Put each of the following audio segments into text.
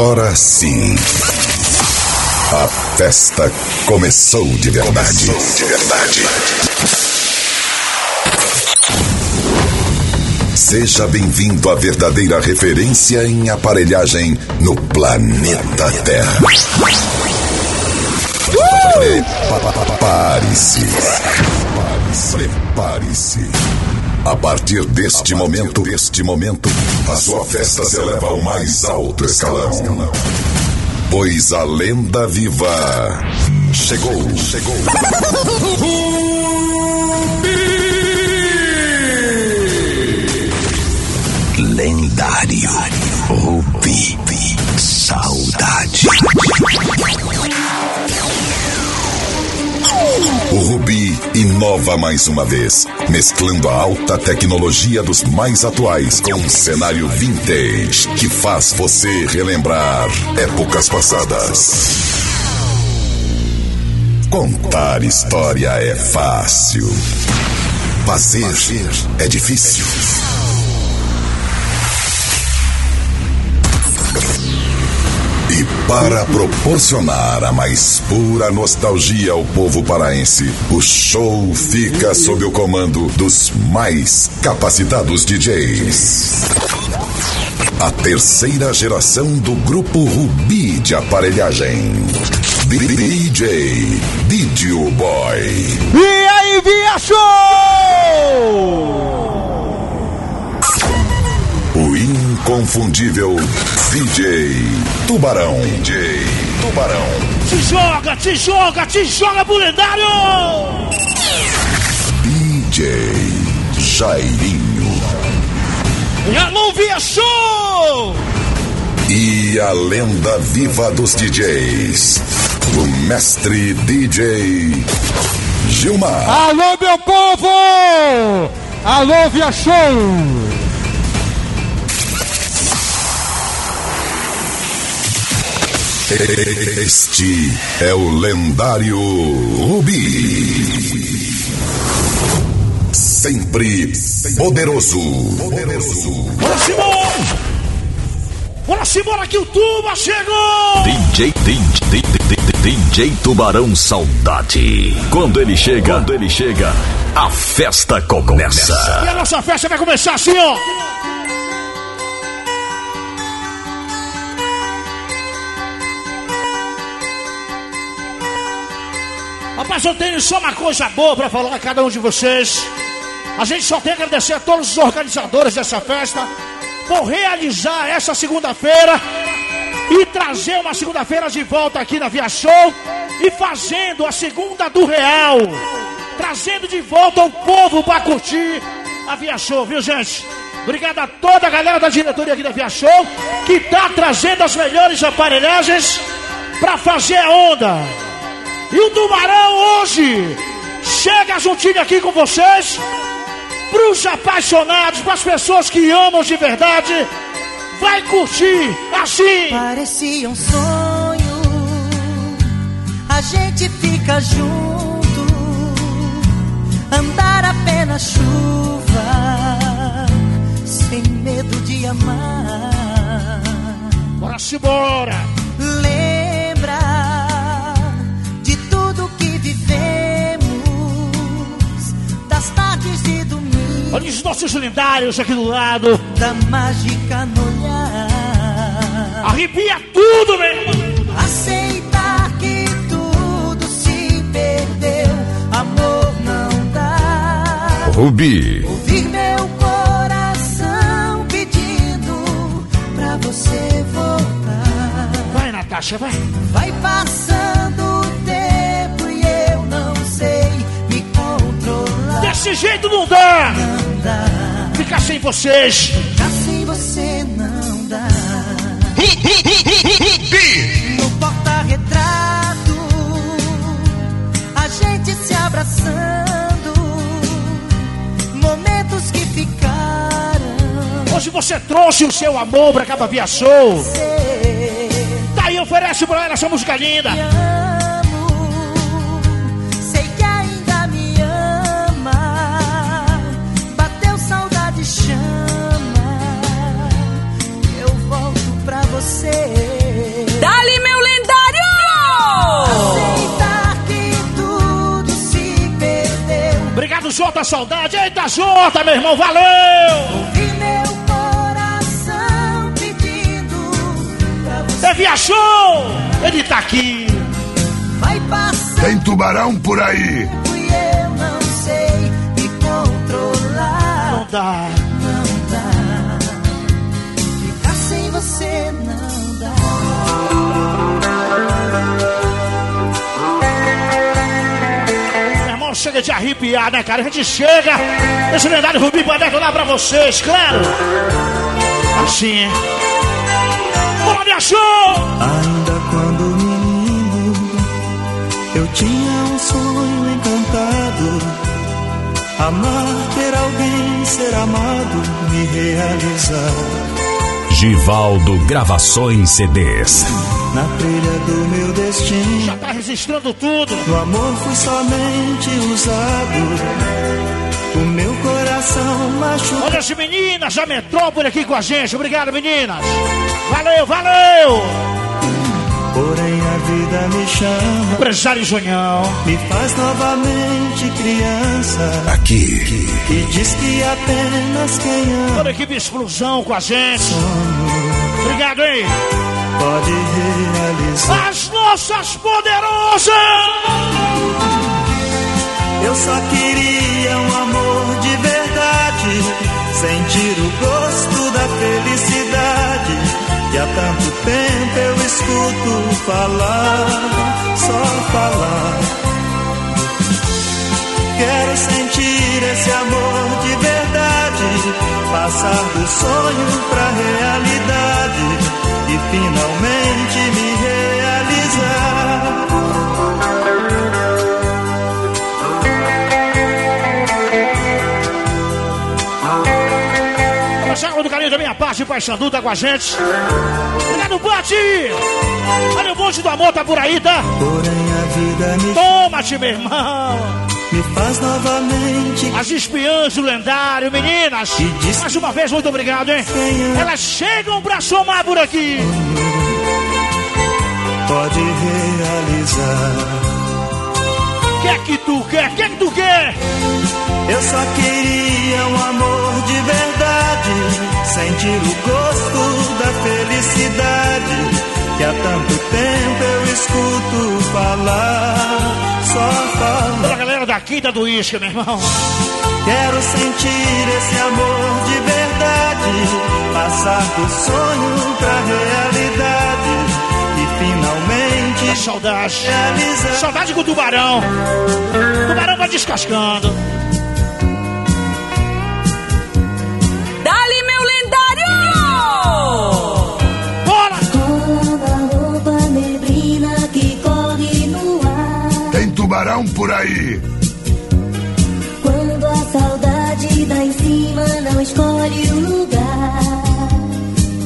Agora sim. A festa começou de verdade. Começou de verdade. Seja bem-vindo à verdadeira referência em aparelhagem no planeta Terra. Prepare-se. Prepare-se. A partir deste momento, deste momento, a sua festa se eleva ao mais alto escalão. Pois a lenda viva chegou, chegou. Lendário Rubi Saudade. O Rubi inova mais uma vez, mesclando a alta tecnologia dos mais atuais com um cenário vintage que faz você relembrar épocas passadas. Contar história é fácil. Fazer é difícil. Para proporcionar a mais pura nostalgia ao povo paraense, o show fica sob o comando dos mais capacitados DJs. A terceira geração do grupo Rubi de aparelhagem. DJ Video Boy. E aí, Via Show! Inconfundível DJ Tubarão. DJ Tubarão. Te joga, te joga, te joga pro lendário! DJ Jairinho. E alô, Via Show! E a lenda viva dos DJs. O mestre DJ Gilmar. Alô, meu povo! Alô, Via Show! Este é o lendário Rubi. Sempre poderoso. Poderoso. Bora, Simão! Bora, Simão, que o Tuba chegou! DJ, DJ, DJ Tubarão Saudade. Quando ele chega, quando ele chega, a festa começa. E a nossa festa vai começar assim, ó. Rapaz, eu tenho só uma coisa boa pra falar a cada um de vocês. A gente só tem que agradecer a todos os organizadores dessa festa por realizar essa segunda-feira e trazer uma segunda-feira de volta aqui na Via Show e fazendo a segunda do Real. Trazendo de volta o povo pra curtir a Via Show, viu gente? Obrigado a toda a galera da diretoria aqui da Via Show que tá trazendo as melhores aparelhagens pra fazer a onda. E o Tubarão hoje chega juntinho aqui com vocês. Para os apaixonados, para as pessoas que amam de verdade, vai curtir assim. Parecia um sonho, a gente fica junto, andar a pé na chuva, sem medo de amar. Bora se bora. Lembra Olha os nossos lendários aqui do lado. da mágica no olhar. Arrepia tudo, meu irmão. Aceitar que tudo se perdeu, amor não dá. Rubi, Ouvir meu coração pedindo pra você voltar. Vai, Natasha, vai. Vai passando Desse jeito não dá. Não dá, Ficar sem vocês. assim você não dá. No porta-retrato, a gente se abraçando. Momentos que ficaram. Hoje você trouxe o seu amor pra Caba Via Show. Tá aí, oferece pra ela essa música linda. Obrigado, Jota Saudade. Eita, Jota, meu irmão, valeu! Ouvi meu coração pedindo pra você. Ele viajou! Ele tá aqui. Vai passar Tem tubarão por aí. e eu não sei me controlar. Não dá. Não dá. Ficar sem você não chega de arrepiar, né, cara? A gente chega. Esse lendário Rubi vai detonar pra vocês, claro. Assim. Vamos, viajou! Ainda quando menino, eu tinha um sonho encantado. Amar, ter alguém, ser amado, me realizar. Givaldo Gravações CDs. Na trilha do meu destino, Já tá registrando tudo. no amor fui somente usado. O meu coração machucado. Olha as meninas da Metrópole aqui com a gente. Obrigado, meninas. Valeu, valeu! Vida me chama, Empresário Junhão. me faz novamente criança. Aqui, E diz que apenas quem ama Toda equipe Explosão com a gente. Obrigado, hein? pode realizar. As nossas poderosas! Eu só queria um amor de verdade, sentir o gosto da felicidade. Há tanto tempo eu escuto falar, só falar. Quero sentir esse amor de verdade, passar do sonho pra realidade e finalmente me realizar. Marcelo do carinho da minha parte, Pai Sandu tá com a gente. Obrigado, Bote! Olha o monte do amor, tá por aí, tá? Me Toma-te, meu irmão! me faz novamente As espiãs do lendário, meninas! Diz- Mais uma vez, muito obrigado, hein? Elas chegam pra somar por aqui! pode realizar. O que é que tu quer? O que é que tu quer? Eu só queria um amor de verdade, sentir o gosto da felicidade que há tanto tempo eu escuto falar, só a falar. galera da quinta do Isca, meu irmão. Quero sentir esse amor de verdade, passar do sonho pra realidade e finalmente Saudade. realizar. Saudade com o tubarão. O tubarão vai descascando. Tubarão por aí. Quando a saudade dá em cima, não escolhe o lugar.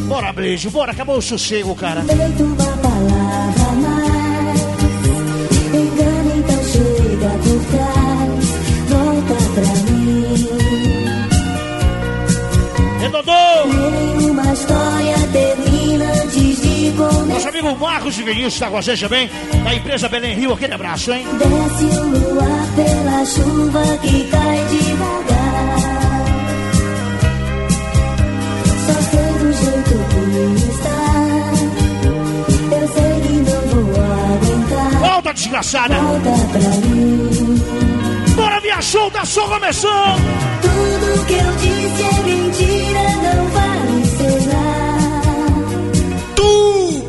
Bora, beijo. Bora, acabou o sossego, cara. Feito uma palavra mais. Engana, então chega por trás. Nosso amigo Marcos de Vinícius tá com a gente também. Da empresa Belém Rio, aquele abraço, hein? Desce o luar pela chuva que cai devagar. Só sei do jeito que está. Eu sei que não vou aguentar. Volta, desgraçada! Volta pra mim. Bora, minha show, tá só começando! Tudo que eu disse é mentira, não vale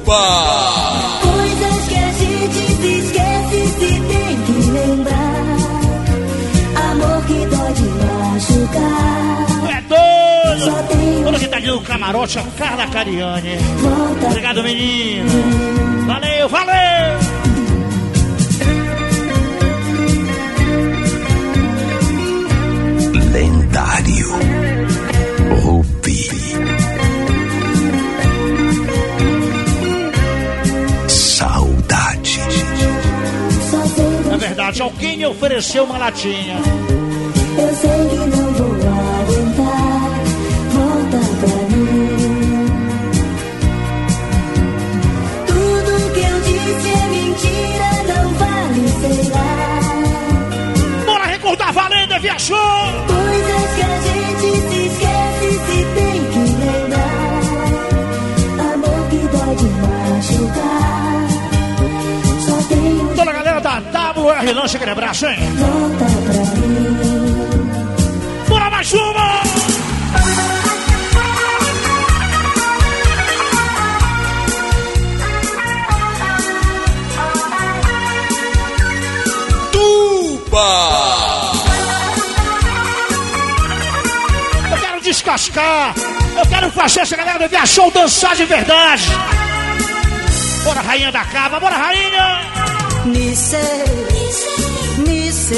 Tuba! Coisas que a gente se esquece se tem que lembrar. Amor que dói de machucar. É doido! Toda que tá ali no camarote, a Carla Cariani. volta. Obrigado, menino. Valeu, valeu! Lendário. É verdade, alguém me ofereceu uma latinha. Eu sei que não vou aguentar. Volta pra mim. Tudo que eu disse é mentira, não vale ser lá. Bora recordar valendo, viajou! WR Lanche aquele abraço, hein? volta pra mim. Bora mais uma! Eu quero descascar. Eu quero fazer essa galera Via Show dançar de verdade. Bora, rainha da cava. Bora, rainha. Nice, Nice,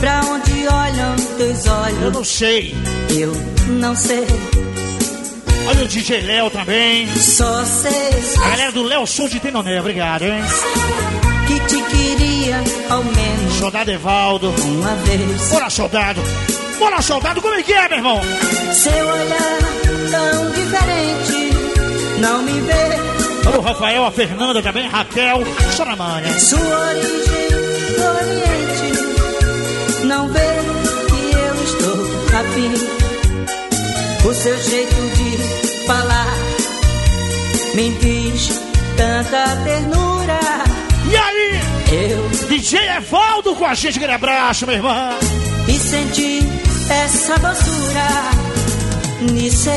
pra onde olham teus Eu olhos? não sei. Eu não sei, Olha o DJ Léo também. só sei A galera do Léo Sul de Tenoné. Obrigado, hein? que te queria ao menos Soldado Evaldo. uma vez. Bora, soldado. Bora, soldado. Como é que é, meu irmão? Seu olhar tão diferente não me vê. O Rafael, a Fernanda também, Raquel, Soramanha. Sua origem do Oriente não vê que eu estou afim. O seu jeito de falar me diz tanta ternura. E aí? Eu DJ Evaldo com a gente, aquele abraço, meu irmão. e senti essa doçura. Nice,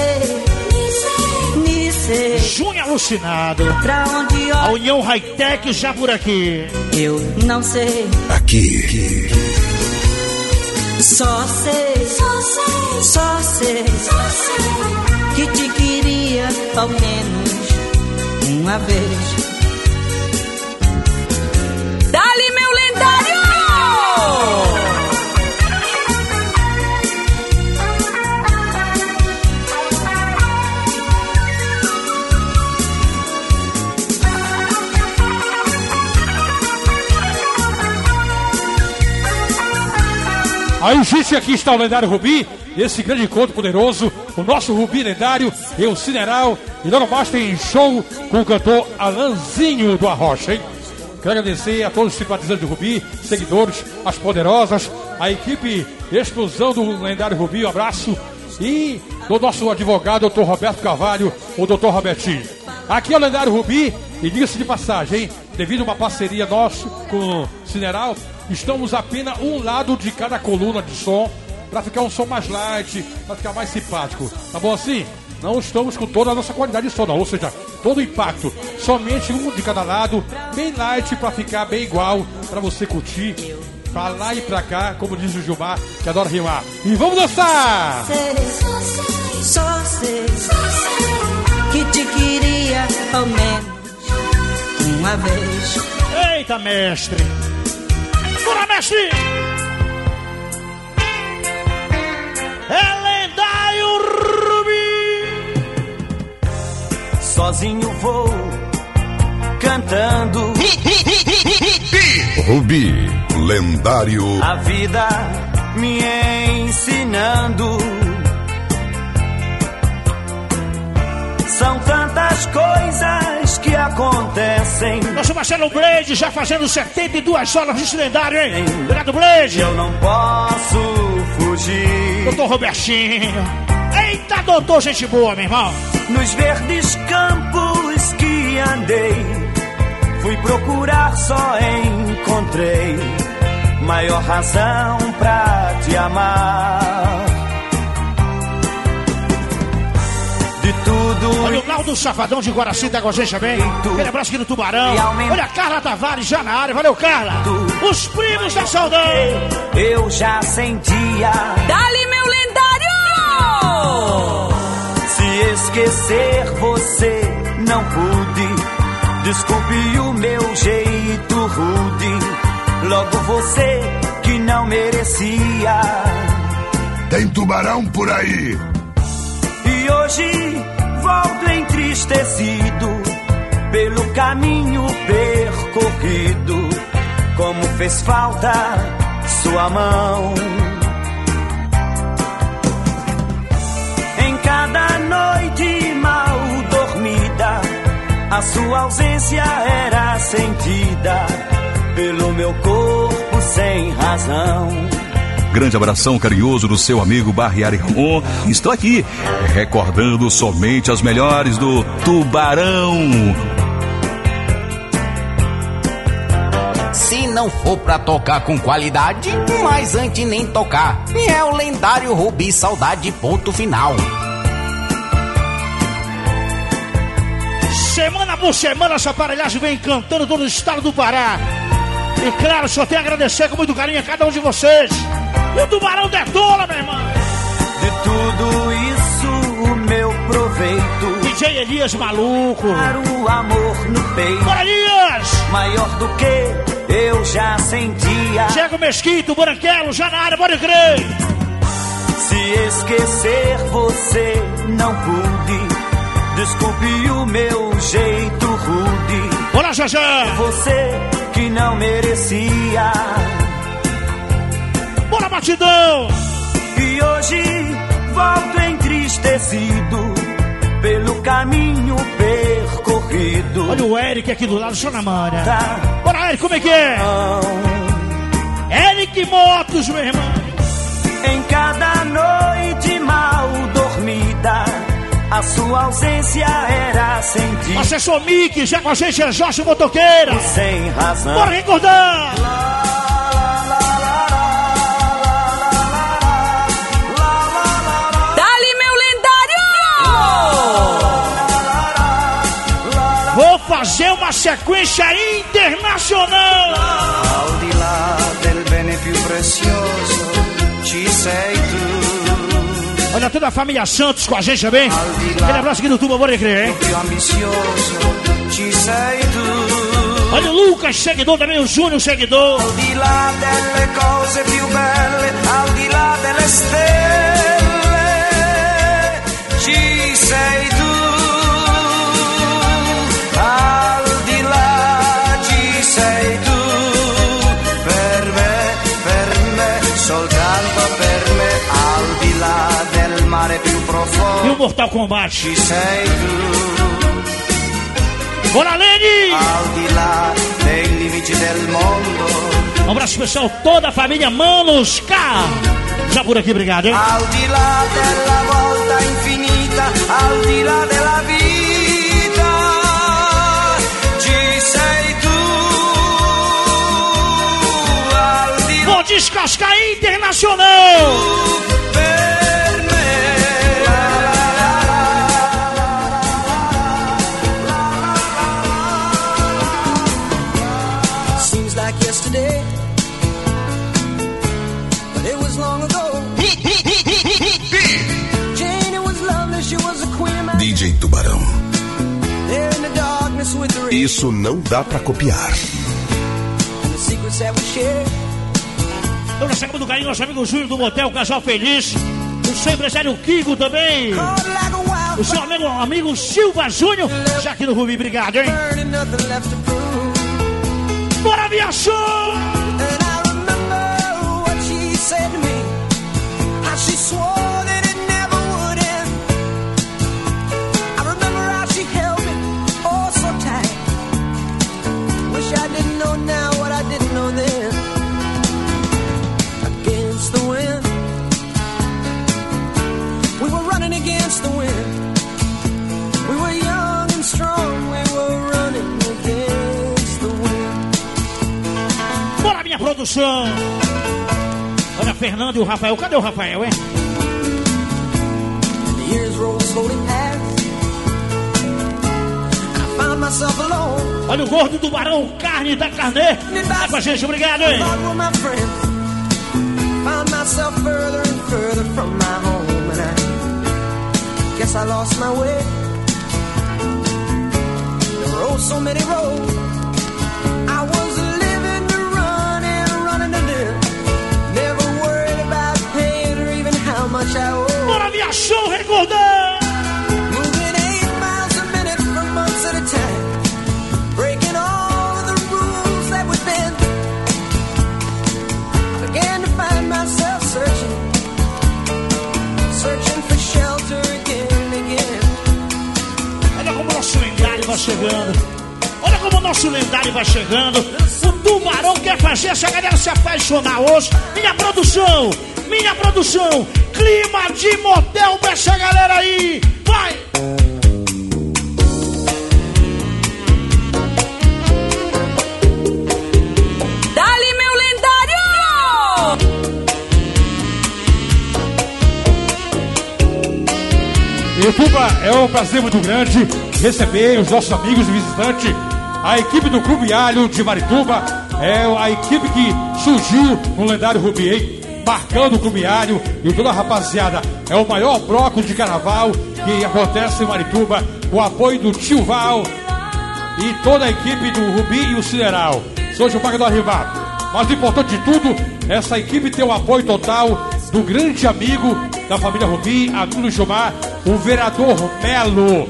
Nice, Junho alucinado. pra onde A União Hightech já por aqui. eu não sei. Aqui, Só sei, só sei, que te queria ao menos uma vez. Dali Aí, gente, aqui está o lendário Rubi, esse grande encontro poderoso, o nosso Rubi lendário, eu, Cineral, e logo mais tem show com o cantor Alanzinho do Arrocha, hein? Quero agradecer a todos os simpatizantes do Rubi, seguidores, as poderosas, a equipe Explosão do lendário Rubi, um abraço, e do nosso advogado, doutor Roberto Carvalho, o doutor Robertinho. Aqui é o lendário Rubi, e de passagem, hein? Devido a uma parceria nossa com o Cineral, estamos apenas um lado de cada coluna de som para ficar um som mais light, para ficar mais simpático. Tá bom assim? Não estamos com toda a nossa qualidade de som, não. Ou seja, todo o impacto. Somente um de cada lado, bem light para ficar bem igual, para você curtir. Pra lá e pra cá, como diz o Gilmar, que adora rimar. E vamos dançar! Sei, só sei que te queria menos uma vez. Eita, mestre. Bora, mestre. É lendário Rubi. Sozinho vou cantando Rubi, lendário. a vida me ensinando. São tantas coisas que acontecem. Nosso Marcelo Blade já fazendo 72 horas desse lendário, hein? Obrigado, Blade. Eu não posso fugir. Doutor Robertinho. Eita, doutor, gente boa, meu irmão. Nos verdes campos que andei, fui procurar, só encontrei maior razão pra te amar. Tudo Olha o Naldo Safadão de Guaraci tá com a gente também. Aquele abraço aqui no Tubarão. E Olha a Carla Tavares já na área. Valeu, Carla. Os primos da saudade. eu já sentia. Dali meu lendário! Se esquecer você não pude. Desculpe o meu jeito rude. Logo você que não merecia. Tem tubarão por aí. E hoje volto entristecido pelo caminho percorrido. Como fez falta sua mão. Em cada noite mal dormida, a sua ausência era sentida pelo meu corpo sem razão. Grande abração carinhoso do seu amigo Barriari Ramon. Estou aqui recordando somente as melhores do Tubarão. Se não for pra tocar com qualidade, mas antes nem tocar. É o lendário Rubi Saudade, ponto final. Semana por semana essa aparelhagem vem cantando todo o estado do Pará. E claro, só tenho a agradecer com muito carinho a cada um de vocês. O Tubarão detona, meu irmão. De tudo isso, o meu proveito. DJ Elias maluco. Para o amor no peito. Bora, Elias! Maior do que eu já sentia. Diego Mesquito, Branquelo, já na área, pode crer. Se esquecer você não pude. Desculpe o meu jeito rude. Bora, Jajá! Você que não merecia. Batidão! E hoje volto entristecido pelo caminho percorrido. Olha o Eric aqui do lado, só na manha. Tá. Bora, Eric, como é que é? Eric Motos, meu irmão. Em cada noite mal dormida, a sua ausência era sentida Assessor Mickey, já com a gente é Jorge Motoqueira. sem razão. Bora recordar! Fazer uma sequência internacional. Di là del bene più prezioso, ci sei tu. Olha toda a família Santos com a gente também. Aquele abraço aqui do Tuba, bora crer, hein? Più ambizioso, ci sei tu. Olha o Lucas, seguidor também, o Júnior, seguidor. Al di là delle cose più belle, di là delle stelle, Mortal Kombat. tu. Bora, Lene! Um abraço especial toda a família Manos K. Já por aqui, obrigado, hein? Al di là della volta infinita, al di là della vita, ci sei tu. Al di là Vou descascar internacional. per like yesterday, but it was long ago. Jane, it was lovely, she was a queen DJ Tubarão. there in the darkness with the rain Isso não dá pra copiar. and the secrets that we shared. Eu recebo do carinho nosso amigo Júnior do Motel Casal Feliz. O seu empresário Kigo também. O seu amigo, amigo Silva Júnior. Já aqui no Rubi, obrigado, hein? Prove. Bora, viajou! And I remember what she said to me. Minha produção! Olha, Fernando e o Rafael. Cadê o Rafael, hein? Olha o gordo do Barão, carne da carne. Tá com a gente, obrigado, hein? Found myself further and further from my home, and I guess I lost my way. There were oh so many roads. Olha como o nosso lendário vai chegando. Olha como o nosso lendário vai chegando. O Tubarão quer fazer essa galera se apaixonar hoje. Minha produção, minha produção. Clima de motel pra essa galera aí. Vai! Dali, meu lendário! Ituba, é um prazer muito grande receber os nossos amigos e visitantes. A equipe do Clube Alho de Marituba é a equipe que surgiu no lendário Rubi, Marcando o Alho e toda a rapaziada. É o maior bloco de carnaval que acontece em Marituba, com o apoio do Tio Val e toda a equipe do Rubi e o Cineral. Sou Gilmar do Arribar. Mas o importante de tudo, essa equipe tem o apoio total do grande amigo da família Rubi, Arthur Gilmar, o vereador Melo,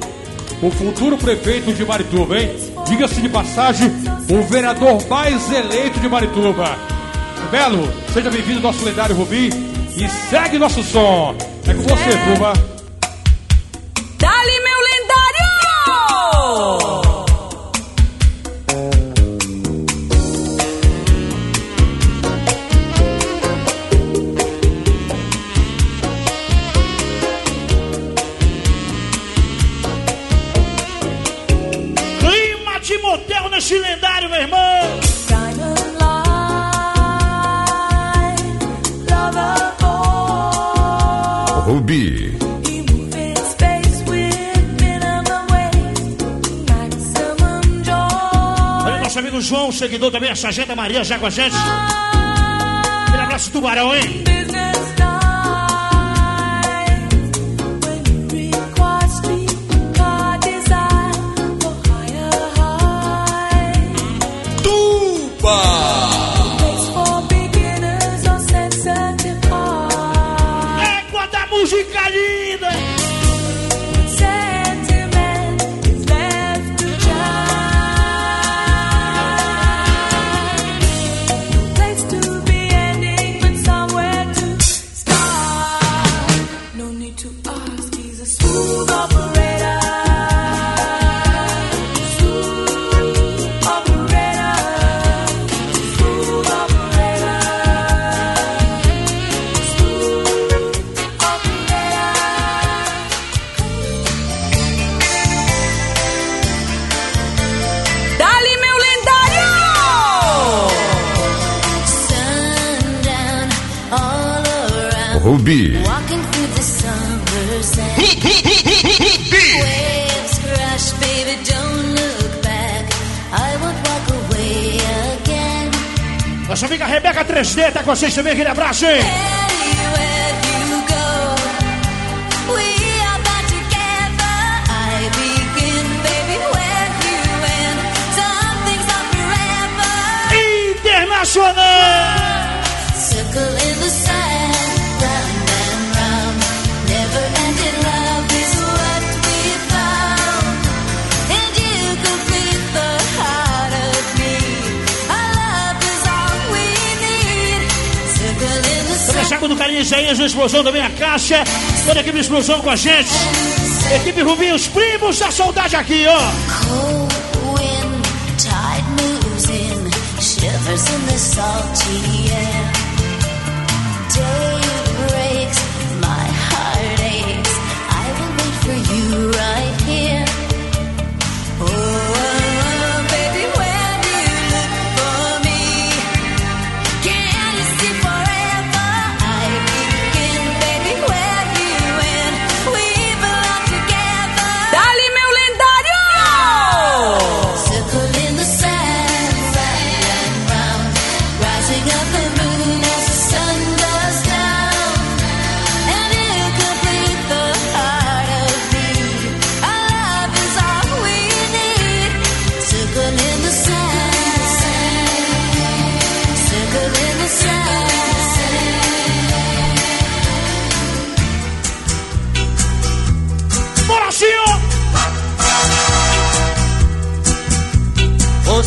o futuro prefeito de Marituba, hein? Diga-se de passagem, o vereador mais eleito de Marituba. Melo, seja bem-vindo ao nosso lendário Rubi e segue nosso som. É com você, turma. João, seguidor também, a Sargenta Maria já com a gente. Aquele abraço tubarão, hein? Vocês também, aquele abraço, hein? Carinho Isaías, a explosão também, a Cássia. Toda a equipe explosão com a gente. Equipe Rubinho, os primos da saudade aqui, ó. Cold wind, tide moves in, shivers in the salty air.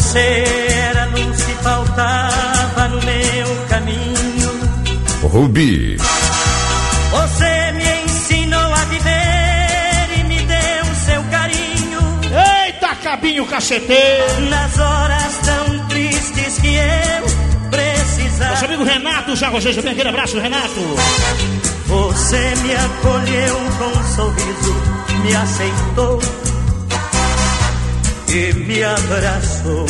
Você era luz que faltava no meu caminho. Rubi, Você me ensinou a viver e me deu seu carinho. Eita, cabinho caceteiro! Nas horas tão tristes que eu precisava. Nosso amigo Renato já Rogério, bem aquele abraço, Renato. Você me acolheu com um sorriso, me aceitou e me abraçou.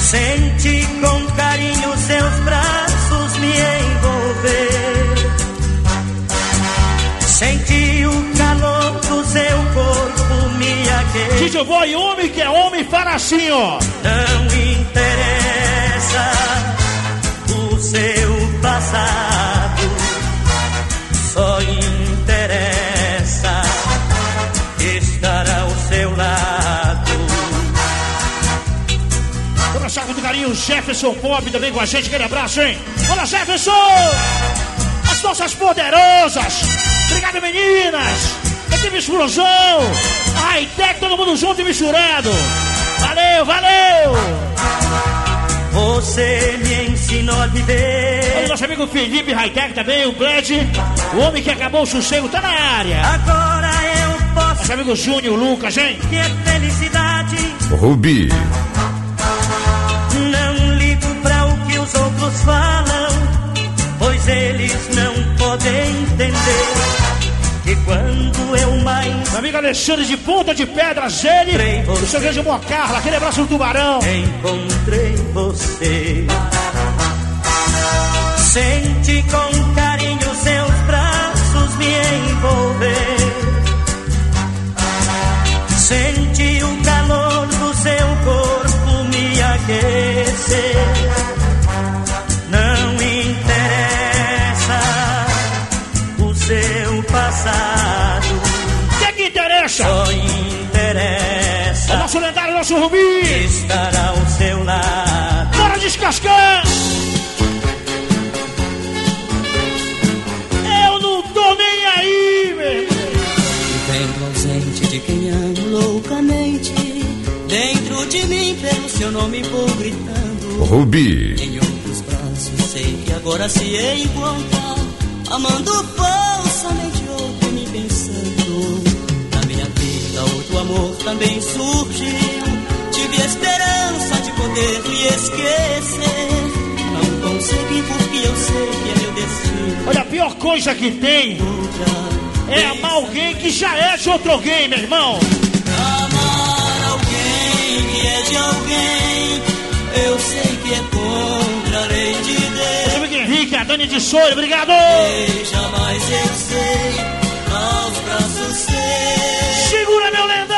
Senti com carinho seus braços me envolver. Senti o calor do seu corpo me aquecer. Tio Boy, homem que é homem, para assim, ó. Não interessa o seu passado, Com muito carinho o Jefferson Pop também com a gente, aquele abraço, hein? Olá, Jefferson! As nossas poderosas! Obrigado, meninas! Equipe Explosão! A Hightech, todo mundo junto e misturado! Valeu, valeu! Você me ensinou a Olha o viver. nosso amigo Felipe Hightech também, o Bled, o homem que acabou o sossego, tá na área. Agora eu posso Nosso amigo Júnior Lucas, hein? ter felicidade. Rubi, eles não podem entender que quando eu mais Meu amigo Alexandre de Ponta de Pedras, ele, o seu grande Boa Carla, aquele abraço do Tubarão. encontrei você, senti com carinho passado, O que é que interessa? só É interessa nosso lendário, nosso Rubi. estar ao seu lado. Bora descascar! Eu não tô nem aí, meu irmão. Vivendo ausente de quem amo loucamente. Dentro de mim, pelo seu nome vou gritando. Rubi, Em outros braços, sei que agora se encontra. Amando falsamente amor também surgiu. Tive esperança de poder me esquecer. Não consegui porque eu sei que é meu destino. Olha, a pior coisa que tem é amar alguém que já é de outro alguém, meu irmão. Amar alguém que é de alguém, eu sei que é contra a lei de Deus. Amigo Henrique, a Dani de Soura, obrigado! E jamais eu sei, aos braços seus. Segura, meu lendário!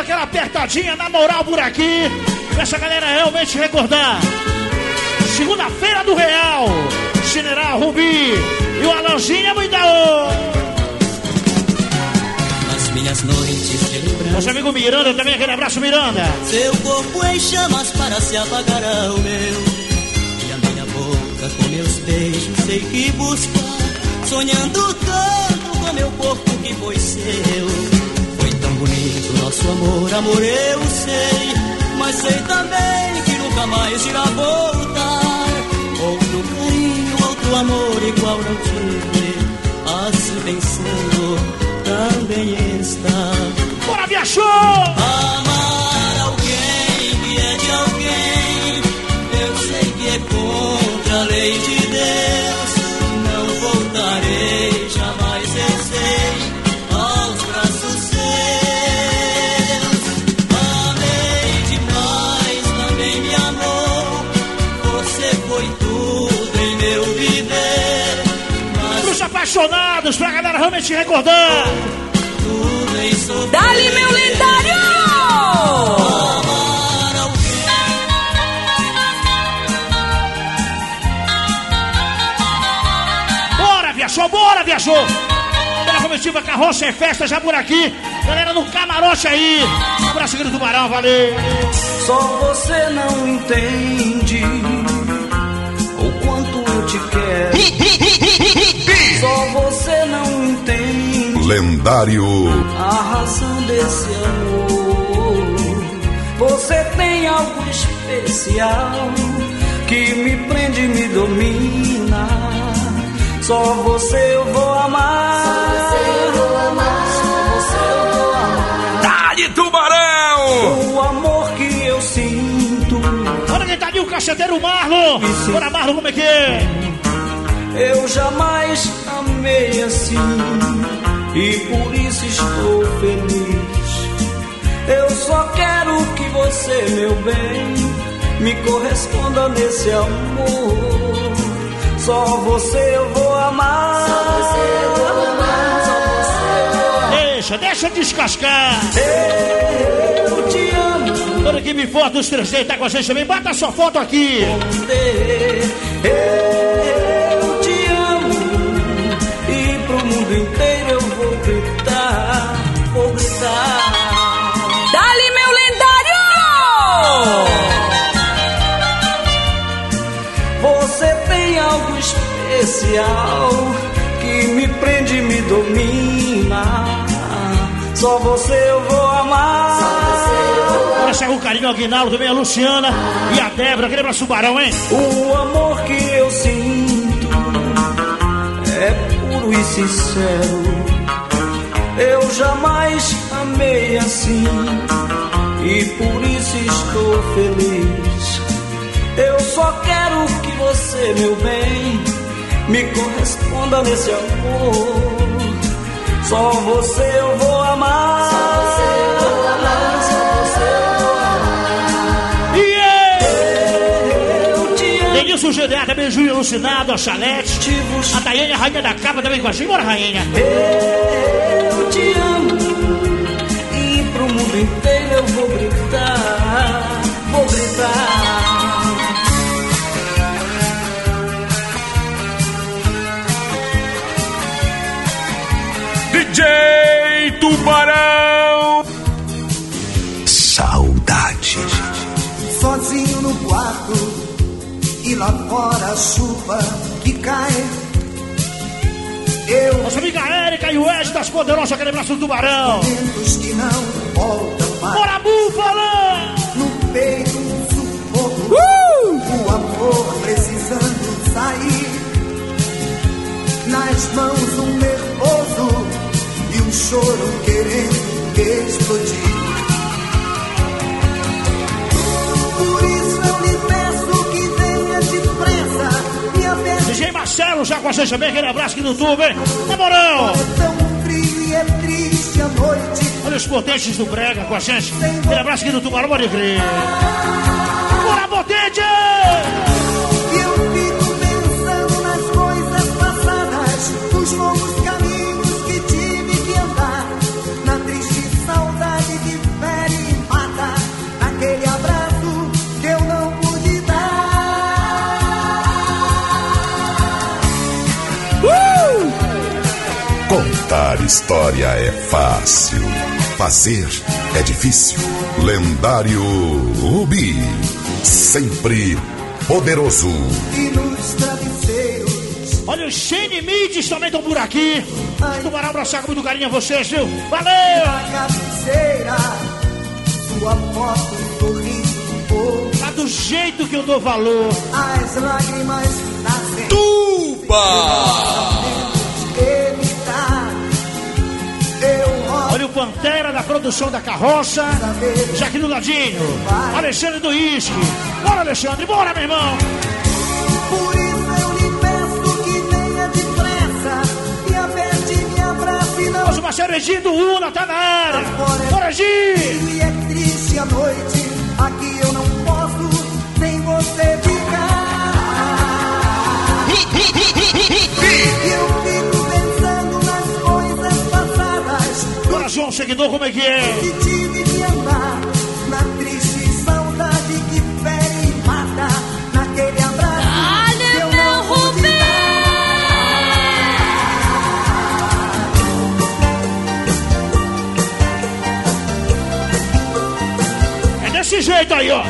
Dando aquela apertadinha na moral por aqui, pra essa galera realmente recordar. Segunda-feira do Real, General Rubi e o é Muitaô. Nas minhas noites de lembrança. Nosso amigo Miranda também, aquele abraço, Miranda. Seu corpo em chamas para se apagar ao meu E a minha boca com meus beijos sei que busca Sonhando tanto com meu corpo que foi seu nosso amor, amor eu sei Mas sei também que nunca mais irá voltar. Outro carinho, outro amor igual não tive realmente recordar. Dali, meu lendário! Bora, viajou, bora, viajou! Pela comitiva Carroça é Festa já por aqui. Galera no camarote aí. Um abraço aqui do Tubarão, valeu. Só você não entende o quanto eu te quero. Só você lendário a razão desse amor. Você tem algo especial que me prende e me domina. Só você eu vou amar. Só você eu vou amar. Só você eu vou amar. Dá-lhe, tubarão! O amor que eu sinto. Olha quem tá ali, o caceteiro Marlon. Bora, Marlon, como é que é? Eu jamais amei assim e por isso estou feliz. Eu só quero que você, meu bem, me corresponda nesse amor. Só você eu vou amar. Só você eu vou amar. Só você eu vou amar. Deixa, deixa descascar. Eu te amo. Toda equipe foto dos 3D tá com a gente também. Bota sua foto aqui. Eu especial que me prende e me domina. Só você eu vou amar. Olha, saiu o carinho, o Aguinaldo, também a Luciana e a Débora. Aquele abraço tubarão, hein? O amor que eu sinto é puro e sincero. Eu jamais amei assim e por isso estou feliz. Eu só quero que você, meu bem, me corresponda nesse amor. Só você eu vou amar. Só você eu vou amar. Só você eu vou amar. Yeah! Eu te amo. Denilson GDA também, Júlio Alucinado, a Chalete. A Daiane, a rainha da capa também com a gente. Bora, rainha. Eu te amo e pro mundo inteiro eu vou gritar, DJ Tubarão! Saudade. sozinho no quarto e lá fora a chuva que cai. Eu Nossa amiga Érica e o Ed das Poderosas, aquele abraço do tubarão. momentos que não voltam mais. Bora, búfala! No peito um sufoco, Uh! o amor precisando sair. Nas mãos choro querendo explodir. Por isso eu lhe peço que venha depressa e apenas DJ Marcelo já com a gente também, aquele abraço aqui no YouTube, hein? Na moral! tão frio e é triste a noite. Olha os potentes do Brega com a gente. Aquele abraço aqui no Tubarão, pode crer. Bora, potente! História é fácil, fazer é difícil. Lendário Rubi, sempre poderoso. E nos travesseiros, Olha os Shane Mids também estão por aqui. Tubarão abraçar com muito carinho a vocês, viu? Valeu! a cabeceira, sua foto, sorriso, Tá do jeito que eu dou valor. as lágrimas nascem. Tuba! Pantera da produção da carroça. Jaque do Ladinho. Alexandre do Isque. Bora, Alexandre, bora, meu irmão. Por isso eu lhe peço que venha depressa e aperte me abrace não Nosso parceiro Edinho do Una tá na área. Bora, Gi! E é triste a noite, aqui eu não posso sem você ficar. Seguidor, como é que é? que tive que andar, na triste saudade que fere e mata, naquele abraço que eu não pude É desse jeito aí, ó.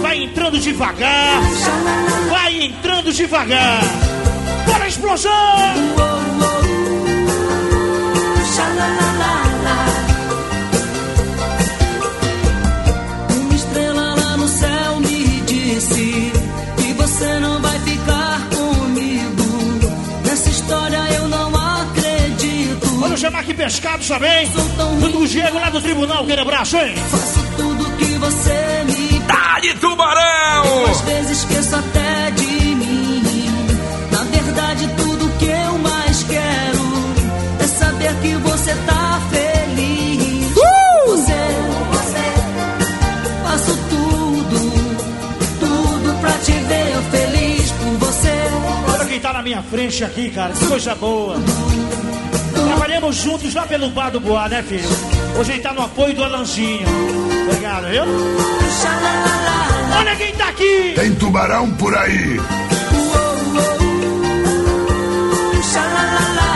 Vai entrando devagar. Vai entrando devagar. Bora, explosão! Pescado também. Junto com o Diego lá do tribunal, aquele abraço, hein? Faço tudo que você me Tá de tubarão! Às vezes esqueço até saber que você tá feliz. Você, você, faço tudo, tudo pra te ver feliz por você. Olha quem tá na minha frente aqui, cara. Que coisa boa. Trabalhamos juntos lá pelo bar do Boa, né, filho? Hoje ele tá no apoio do Alanzinho. Obrigado, viu? Olha quem tá aqui! Tem tubarão por aí. Olha as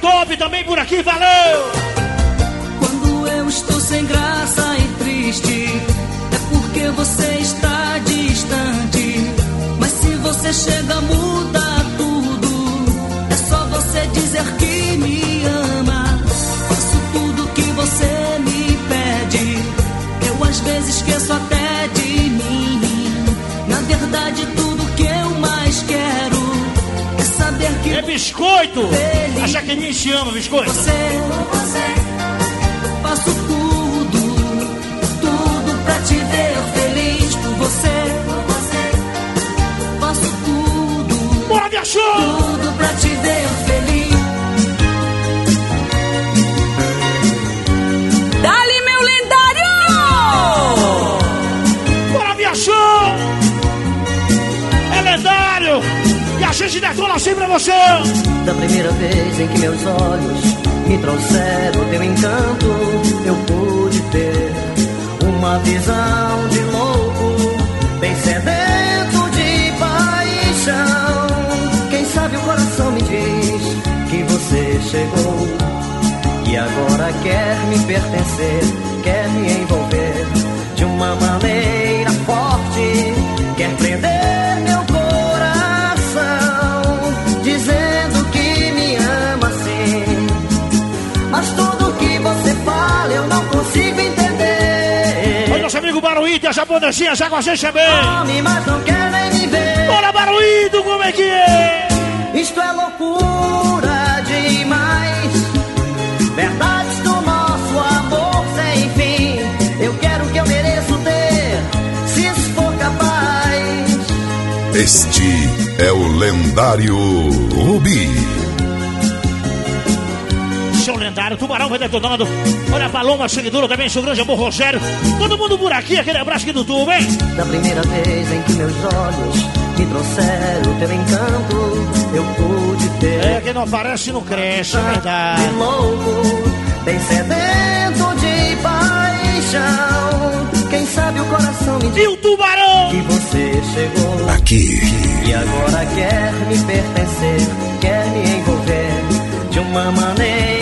Megatop também por aqui, valeu! Quando eu estou sem graça e triste, é porque você está distante. Mas se você chega, muda tudo. É só você dizer que me ama. Faço tudo que você me pede. Eu às vezes esqueço até de mim. Na verdade, tudo que eu mais quero é saber que É biscoito! Jaqueline te ama, biscoito! você, você, faço tudo, tudo pra te ver feliz por você, você, faço tudo, Bora, minha show! tudo pra te ver feliz. Dali, meu lendário! Bora, minha show! É lendário! E a gente detona assim pra você! Da primeira vez em que meus olhos me trouxeram teu encanto, eu pude ter. Uma visão de louco, bem sedento de paixão. Quem sabe o coração me diz que você chegou. E agora quer me pertencer, quer me envolver. De uma maneira forte, quer prender amigo Baruíto, a japonesinha já com a gente também! Ame, mas não quer nem me ver. Bora, Baruíto, como é que é? Isto é loucura demais. Verdades do nosso amor sem fim. Eu quero o que eu mereço ter, se isso for capaz. Este é o lendário Rubi. Lendário, Tubarão vai detonando. Olha a Paloma, seguidora também, seu grande amor Rogério. Todo mundo por aqui, aquele abraço aqui do tubo, hein? Da primeira vez em que meus olhos me trouxeram teu encanto, eu pude ter. É, quem não aparece não cresce, é verdade. de louco, bem sedento de paixão. Quem sabe o coração me diz E o Tubarão? que você chegou Aqui, e agora quer me pertencer, quer me envolver de uma maneira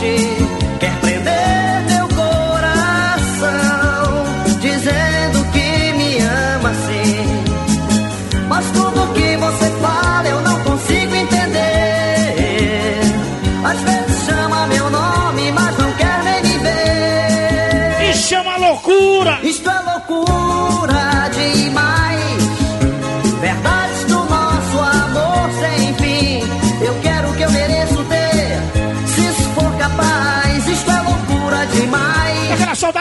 quer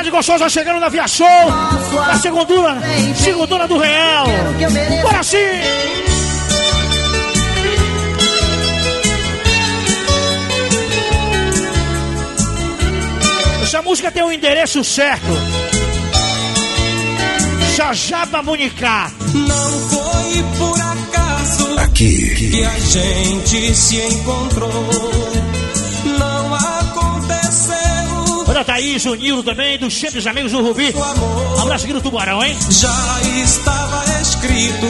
Saudade gostosa chegando na Via Show. Na segundura, segundura do Real. Bora sim! Essa música tem o endereço certo. Jajaba Municar. Não foi por acaso aqui, que a gente se encontrou. Aconteceu. Olha a Thaís, o Nilo também, dos Sempre Amigos do Rubi. Abraço aqui do Tubarão, hein? Já estava escrito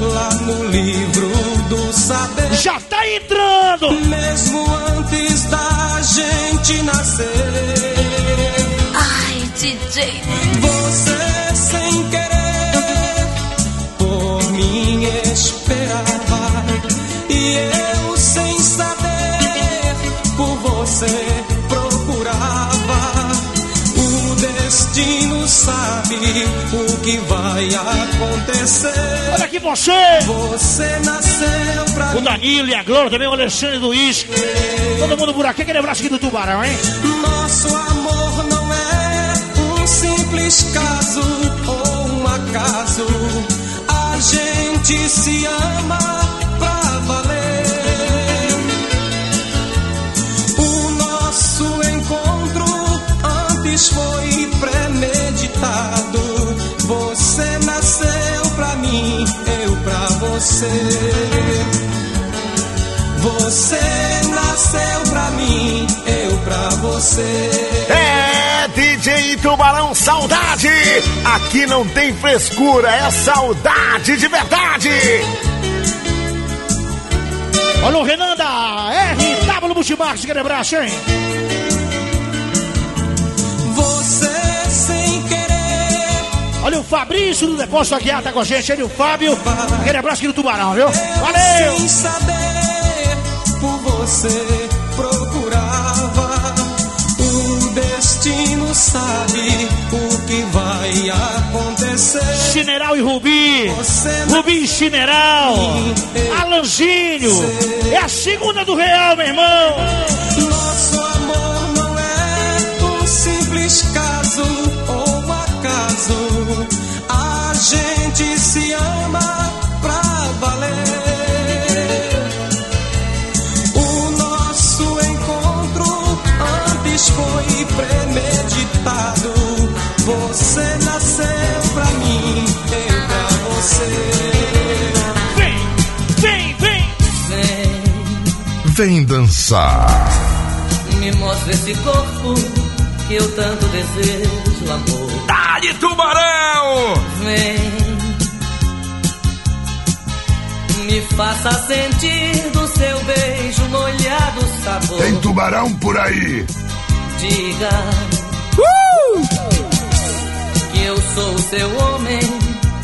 lá no livro do saber. Já tá entrando! Mesmo antes da gente nascer. Ai, DJ. Que vai acontecer. Olha aqui você! Você nasceu pra O Danilo e a Glória, também o Alexandre Isco. Todo mundo por aqui, aquele abraço aqui do Tubarão, hein? Nosso amor não é um simples caso ou um acaso. A gente se ama pra valer. O nosso encontro antes foi premeditado. Pra mim, eu pra você. Você nasceu pra mim, eu pra você. É, DJ Tubarão Saudade! Aqui não tem frescura, é saudade de verdade! Olha o Renan da RW Multimarcos, aquele abraço, hein? Olha o Fabrício do Depósito Aguiar, tá com a gente, ele e o Fábio. Aquele abraço aqui do Tubarão, viu? Valeu! Sem saber, por você procurava. O destino sabe o que vai acontecer. Chineral e Rubi. Rubi e Chineral. Alanzinho. É a segunda do Real, meu irmão. Nosso amor não é um simples caso acaso. A gente se ama pra valer. O nosso encontro antes foi premeditado. Você nasceu pra mim, eu pra você. Vem, vem, vem. Vem dançar. Me mostra esse corpo que eu tanto desejo, amor. Dá-lhe tubarão! Vem, me faça sentir do seu beijo molhado o sabor. Tem tubarão por aí. Diga que eu sou o seu homem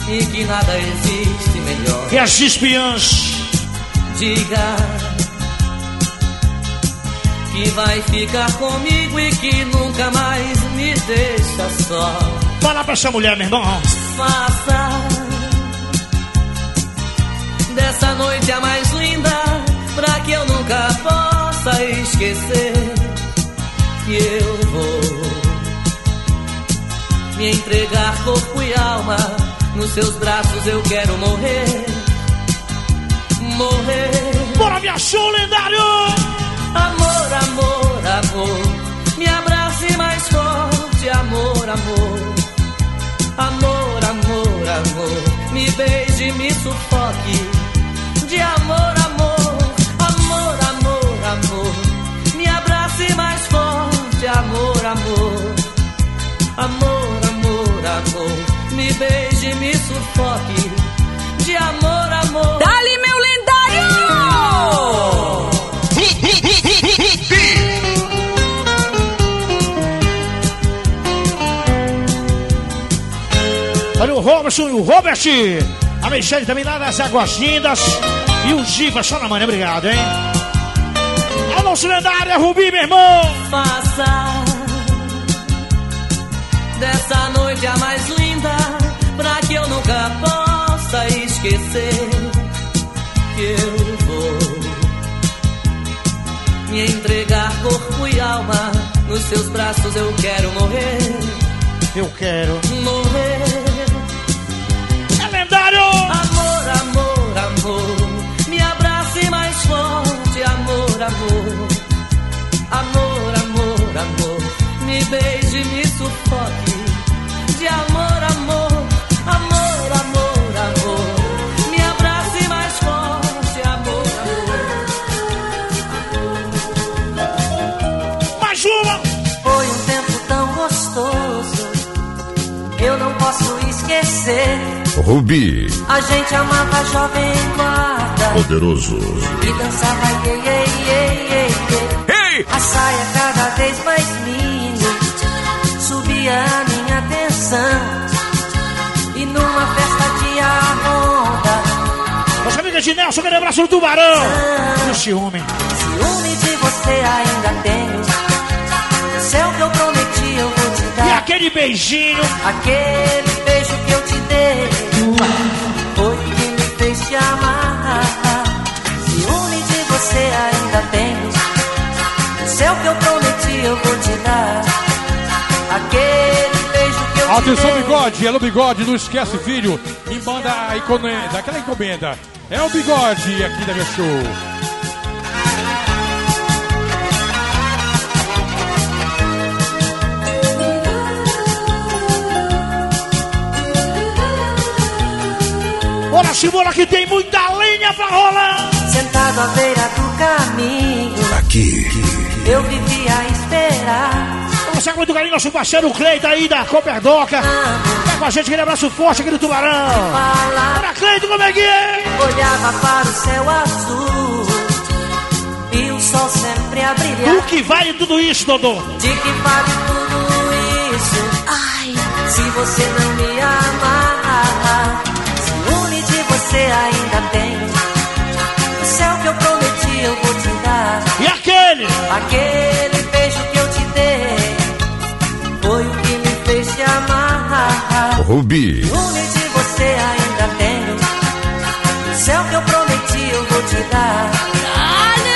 e que nada existe melhor. E as espiãs. Diga que vai ficar comigo e que nunca mais me deixa só. Fala pra essa mulher, meu irmão. Faça dessa noite a mais linda, pra que eu nunca possa esquecer que eu vou me entregar corpo e alma. Nos seus braços eu quero morrer, morrer. Bora, minha show lendário! Amor, amor, amor, me abrace mais forte, amor, amor. Amor, amor, amor, me beije, me sufoque. De amor, amor, amor, amor, amor, me abrace mais forte, amor, amor. Amor, amor, amor, me beije, me sufoque. De amor, amor. Dali, meu lendário! Robertson e o Robert. A Michelle também lá das Águas Lindas. E o Giva, só na manhã, obrigado, hein? A nossa lendária Rubi, meu irmão. Faça dessa noite a mais linda, pra que eu nunca possa esquecer que eu vou me entregar corpo e alma. Nos seus braços eu quero morrer, Eu quero. morrer. Me abrace mais forte, amor, amor. Amor, amor, amor, me beije, me sufoque. De amor, amor, amor, amor, amor, me abrace mais forte, amor, amor. Mais uma! Foi um tempo tão gostoso, eu não posso esquecer. Rubi, A gente amava jovem guarda poderoso. e dançava iê, iê, iê, iê, iê. A saia cada vez mais mini subia a minha atenção. E numa festa de arronda, Nossa amiga de Nelson, aquele abraço do Tubarão. E o ciúme. ciúme de você ainda tenho. O céu que eu prometi eu vou te dar. aquele beijinho. Aquele te amar. Ciúme de você ainda tenho. O céu que eu prometi eu vou te dar. Aquele beijo que eu te Atenção, dei. bigode, alô bigode, não esquece, filho. Me manda a encomenda, aquela encomenda. É o bigode aqui da minha show. Bora, Simona, que tem muita lenha pra rolar. Sentado à beira do caminho, Aqui, eu vivia a esperar. Você com muito carinho, nosso parceiro Cleito aí da Coperdoca. Tá com a gente, aquele abraço forte aqui do Tubarão. Bora, Cleito, como é que é? Olhava para o céu azul e o sol sempre a brilhar. O que vale tudo isso, Dodô? De que vale tudo isso? Ai, se você não me amar, você ainda tenho. O céu que eu prometi eu vou te dar. E aquele? Aquele beijo que eu te dei foi o que me fez te amar. Rubi. Ciúme de você ainda tenho. O céu que eu prometi eu vou te dar.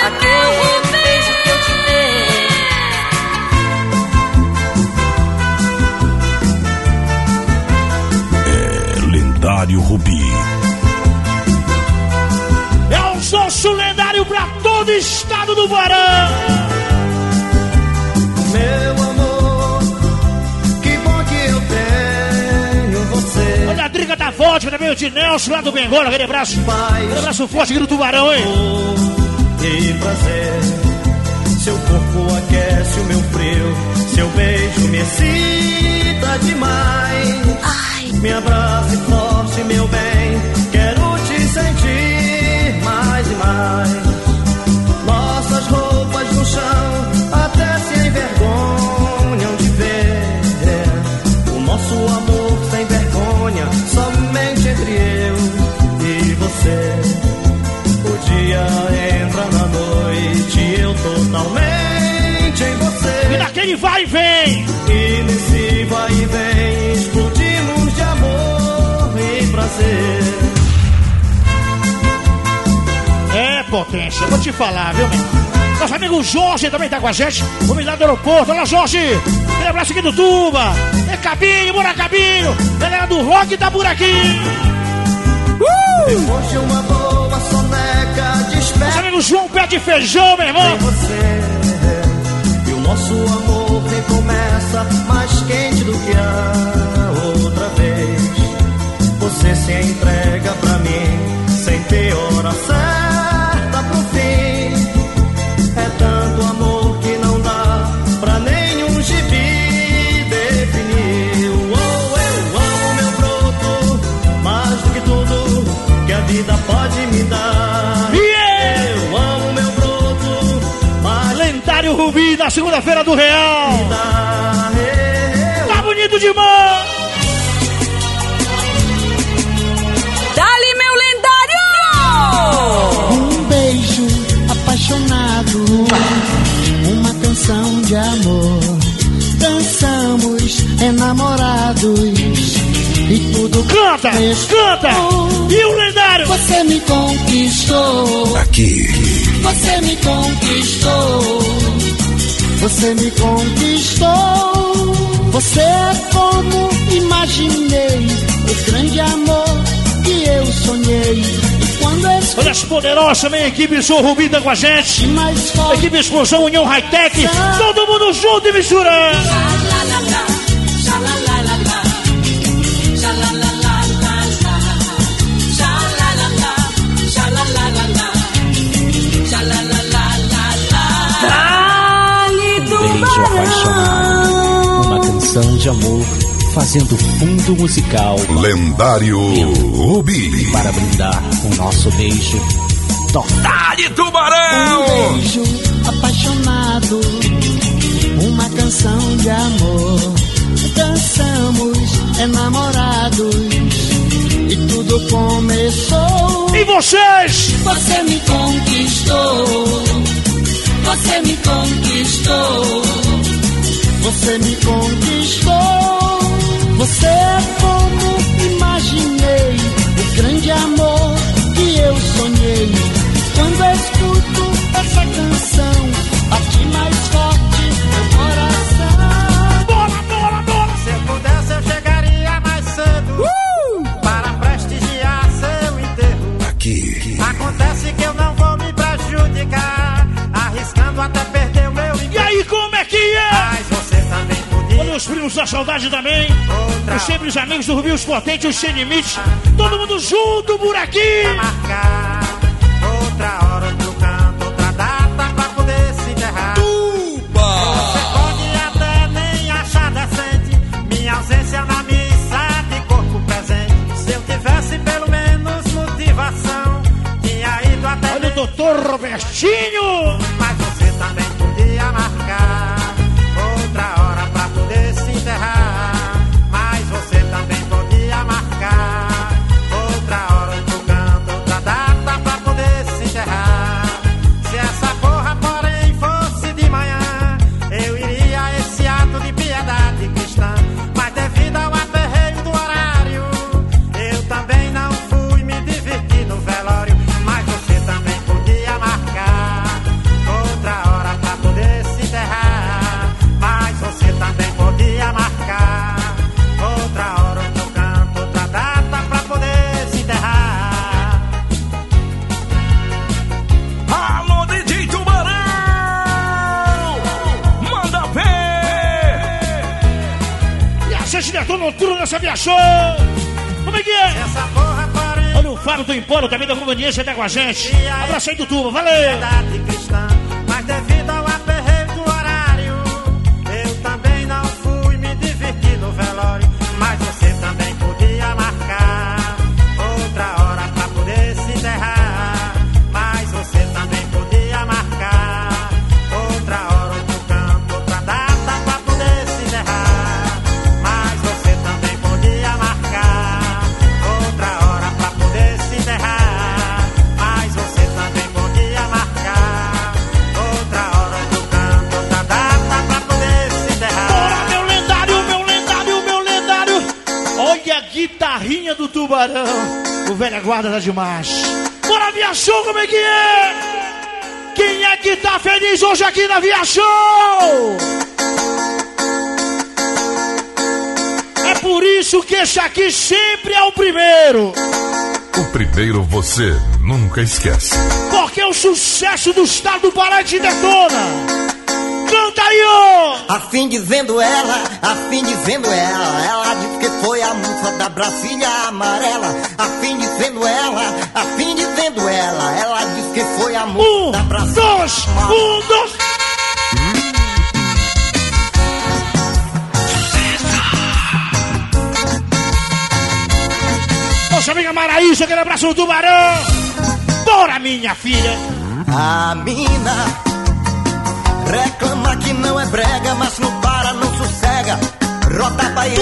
Aquele beijo que eu te dei. É lendário Rubi. Pra todo o estado do Varão. Meu amor, que bom que eu tenho você. Olha a Driga da Vodka, também o de Nelson lá do Bengola, aquele abraço. Aquele abraço forte aqui do Tubarão, hein? E prazer, seu corpo aquece o meu frio, seu beijo me excita demais. Me abrace forte, meu bem, potência, vou te falar, viu, meu? Nosso amigo Jorge também tá com a gente. Vamos lá do aeroporto. Olha, Jorge. Aquele abraço aqui do Tuba. É Cabinho, bora Cabinho. Galera do rock tá por aqui. Uh! Depois de uma boa soneca de espera. Nosso amigo João Pé de Feijão, meu irmão. Você, e o nosso amor recomeça mais quente do que a outra vez. Você se entrega pra mim Segunda-feira do Real. Tá bonito demais. Dali, meu lendário! Um beijo apaixonado, uma canção de amor. Dançamos enamorados e tudo Canta, canta! E o lendário? Você me conquistou. aqui, Você me conquistou. Você me conquistou. Você é como imaginei o grande amor que eu sonhei. E quando eu Olha as poderosas também, a equipe Sou Rubi tá com a gente. Equipe Explosão União High Tech. Todo mundo junto e misturando. Canção de amor fazendo fundo musical. lendário Rubi. Para brindar o nosso beijo. Dali Tubarão! Um beijo apaixonado, uma canção de amor. Dançamos enamorados e tudo começou. E vocês? Você me conquistou. Você me conquistou. Você me conquistou. Você é como imaginei, o grande amor que eu sonhei. Quando eu escuto essa canção, bate mais forte meu coração. Bora, bora, bora! Se eu pudesse, eu chegaria mais cedo para prestigiar seu enterro. Aqui. Acontece que eu não vou me prejudicar, arriscando até perder os primos da saudade também. Os sempre os amigos do Rubinho, os potentes, os sem limites. Todo mundo junto por aqui. marcar outra hora, outro canto, outra data pra poder se enterrar. Você pode até nem achar decente minha ausência na missa de corpo presente. Se eu tivesse pelo menos motivação, tinha ido até. Olha o doutor Robertinho. Show. Como é que é? Essa porra, porém, Olha o Fábio do Emporo também da conveniência tá com a gente. Abraço aí do Tuba, valeu! Guitarrinha do tubarão! O velho guarda tá demais. Bora, Via Show, como é que é? Quem é que tá feliz hoje aqui na Via Show? É por isso que esse aqui sempre é o primeiro. O primeiro você nunca esquece. Porque o sucesso do estado do Pará te detona. Canta aí, ó! A fim de vendo ela, a fim de vendo ela, ela que foi a moça da Brasília amarela. A fim de vendo ela, de vendo ela, ela disse que foi a moça Um, da Brasília. dois, um, dois. Nossa amiga Maraísa, aquele abraço do tubarão. Bora, minha filha. A mina reclama que não é brega, mas sossega. Rota Bahia,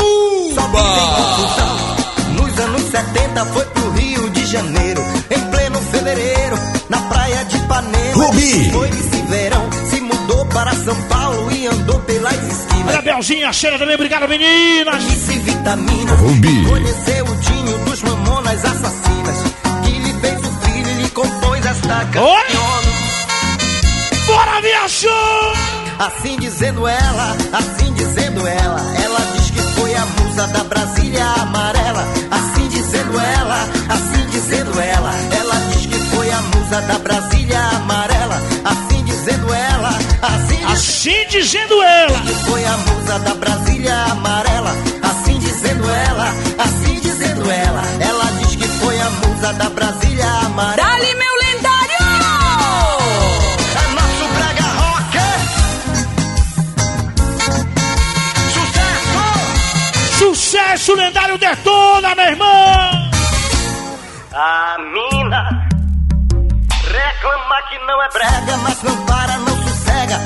só vive em confusão. Nos anos 70 foi pro Rio de Janeiro, em pleno fevereiro, na praia de Ipanema. Rubi. Foi nesse verão, se mudou para São Paulo e andou pelas esquinas. Olha a Belzinha, cheira também, obrigado, meninas. Disse vitamina, Rubi. conheceu o Dinho dos Mamonas Assassinas, que lhe fez o filho e lhe compôs esta canção. Bora, Via Show! Assim dizendo ela, assim dizendo ela, ela diz que foi a musa da Brasília amarela. Assim dizendo ela, assim dizendo ela, ela diz que foi a musa da Brasília amarela. Assim dizendo ela, assim, assim dizendo ela, que foi a musa da Brasília amarela. Assim dizendo ela, assim dizendo ela, ela diz que foi a musa da Sucesso lendário detona, meu irmão! A mina reclama que não é brega, mas não para, não sossega.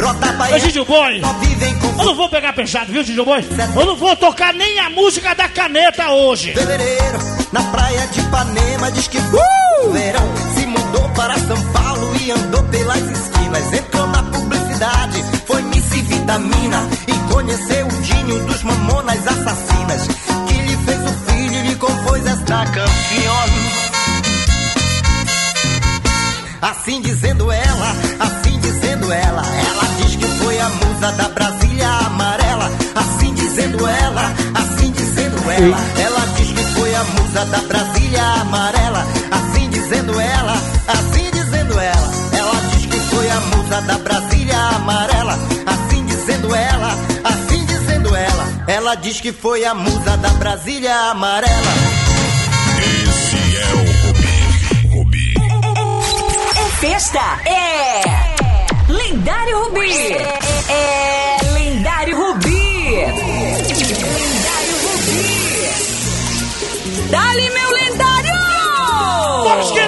Rota Bahia. Ô, Gigi Boy, em eu não vou pegar pesado, viu, Gigi Boy? Eu não vou tocar nem a música da caneta hoje. fevereiro, na praia de Ipanema, diz que uh! verão se mudou para São Paulo e andou pelas esquinas. Entrou na publicidade, foi Miss Vitamina conheceu o Dinho dos Mamonas Assassinas, que lhe fez o filho e lhe compôs esta canção. Assim dizendo ela, assim dizendo ela, ela diz que foi a musa da Brasília amarela. Assim dizendo ela, assim dizendo ela, ela diz que foi a musa da Brasília amarela. Assim dizendo ela, ela, diz que foi a musa da Brasília amarela. Esse é o Rubi. É festa, é lendário Rubi. É, lendário Rubi. Lendário Rubi. Dali meu lendário. Vamos que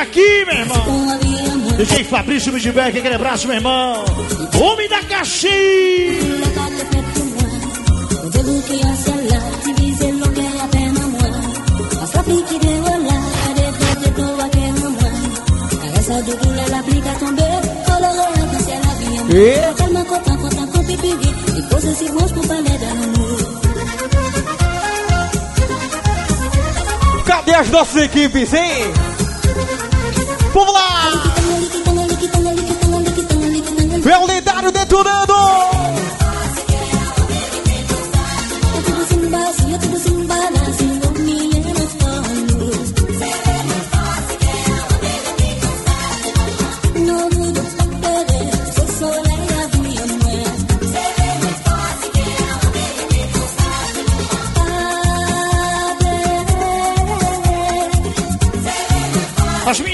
aqui, meu irmão. DJ Fabrício Midbeck, aquele abraço, meu irmão. Homem da caixinha. Cadê as nossas equipes, hein? Vamos lá! É o lendário detonando!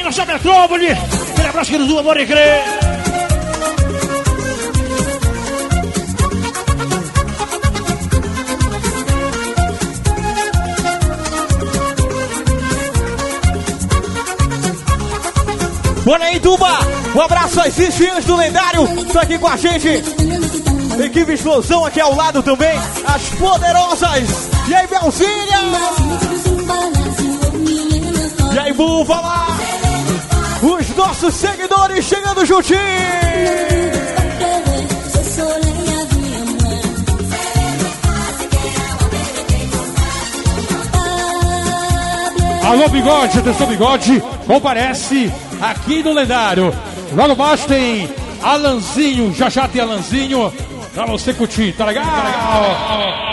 Meninas da metrópole. Aquele abraço, querido do Amor e Crer. Olha aí, Tuba! Um abraço às finas do lendário, tá aqui com a gente. Equipe Explosão aqui ao lado também. As poderosas. E aí, Belzinha? E aí, Búfala? Os nossos seguidores chegando juntinho. Alô, bigode, atenção, bigode. Comparece aqui no lendário. Logo mais tem Alanzinho, já já tem Alanzinho. Pra você curtir, tá legal? Tá legal?